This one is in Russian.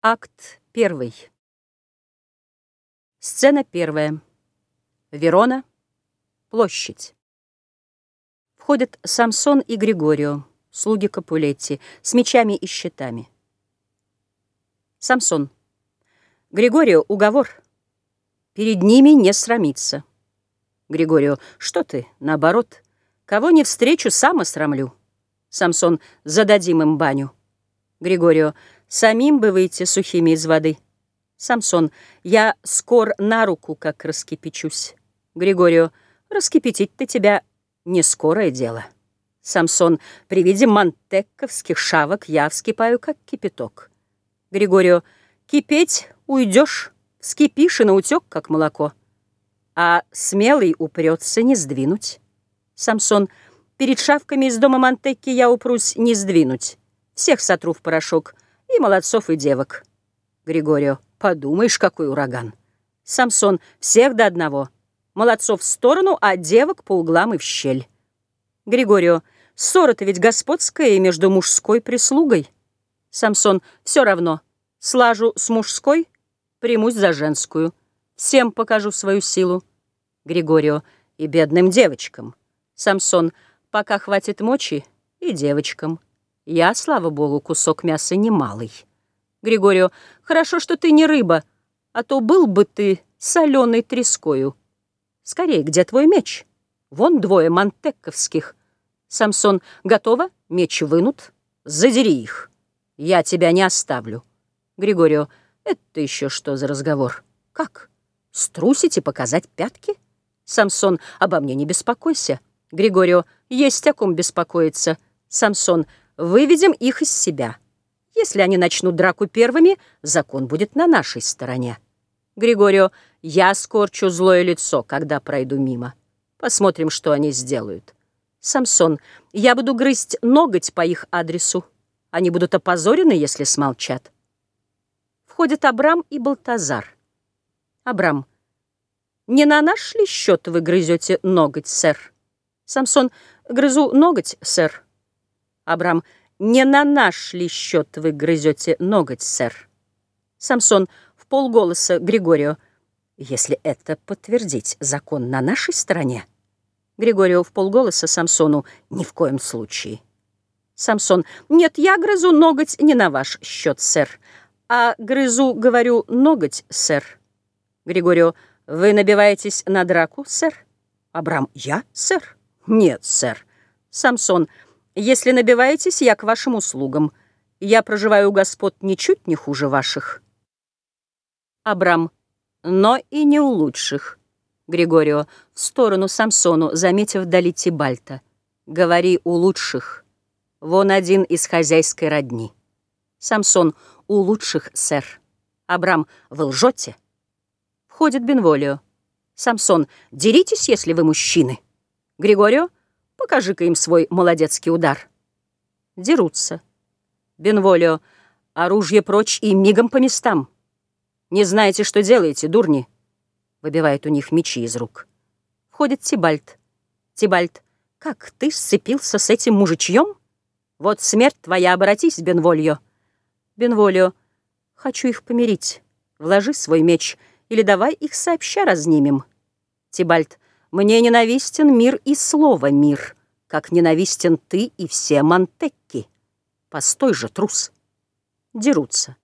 Акт первый. Сцена первая. Верона. Площадь. Входят Самсон и Григорио, слуги Капулетти, с мечами и щитами. Самсон. Григорио, уговор. Перед ними не срамиться. Григорио. Что ты, наоборот. Кого не встречу, сам осрамлю. Самсон. Зададим им баню. Григорио. Самим бы выйти сухими из воды. Самсон. Я скор на руку, как раскипячусь. Григорио. Раскипятить-то тебя не скорое дело. Самсон. При виде мантекковских шавок я вскипаю, как кипяток. Григорио. Кипеть уйдешь, вскипишь и наутек, как молоко. А смелый упрется не сдвинуть. Самсон. Перед шавками из дома Мантекки я упрусь не сдвинуть. Всех сотру в порошок, и молодцов, и девок. Григорио, подумаешь, какой ураган. Самсон, всех до одного. Молодцов в сторону, а девок по углам и в щель. Григорио, ссора-то ведь господская и между мужской прислугой. Самсон, все равно. Слажу с мужской, примусь за женскую. Всем покажу свою силу. Григорио, и бедным девочкам. Самсон, пока хватит мочи, и девочкам. Я, слава богу, кусок мяса немалый. Григорио, хорошо, что ты не рыба, а то был бы ты соленой трескою. Скорее, где твой меч? Вон двое мантекковских. Самсон, готово? Меч вынут. Задери их. Я тебя не оставлю. Григорио, это еще что за разговор? Как? Струсить и показать пятки? Самсон, обо мне не беспокойся. Григорио, есть о ком беспокоиться. Самсон, Выведем их из себя. Если они начнут драку первыми, закон будет на нашей стороне. Григорио, я скорчу злое лицо, когда пройду мимо. Посмотрим, что они сделают. Самсон, я буду грызть ноготь по их адресу. Они будут опозорены, если смолчат. Входят Абрам и Балтазар. Абрам, не на наш ли счет вы грызете ноготь, сэр? Самсон, грызу ноготь, сэр. Абрам, не на наш ли счет вы грызете ноготь, сэр? Самсон в полголоса Григорио. Если это подтвердить, закон на нашей стороне. Григорио в полголоса Самсону. Ни в коем случае. Самсон. Нет, я грызу ноготь не на ваш счет, сэр. А грызу, говорю, ноготь, сэр. Григорио. Вы набиваетесь на драку, сэр? Абрам. Я, сэр? Нет, сэр. Самсон. Если набиваетесь, я к вашим услугам. Я проживаю у господ ничуть не хуже ваших. Абрам. Но и не у лучших. Григорио. В сторону Самсону, заметив вдали Тибальта. Говори у лучших. Вон один из хозяйской родни. Самсон. У лучших, сэр. Абрам. Вы лжете? Входит Бенволио. Самсон. Деритесь, если вы мужчины. Григорио. Покажи-ка им свой молодецкий удар. Дерутся. Бенволио, оружие прочь и мигом по местам. Не знаете, что делаете, дурни? Выбивает у них мечи из рук. Входит Тибальт. Тибальт, как ты сцепился с этим мужичьем? Вот смерть твоя, обратись, Бенвольо. Бенволио, хочу их помирить. Вложи свой меч, или давай их сообща разнимем. Тибальт, мне ненавистен мир и слово мир, как ненавистен ты и все Монтекки. Постой же, трус. Дерутся.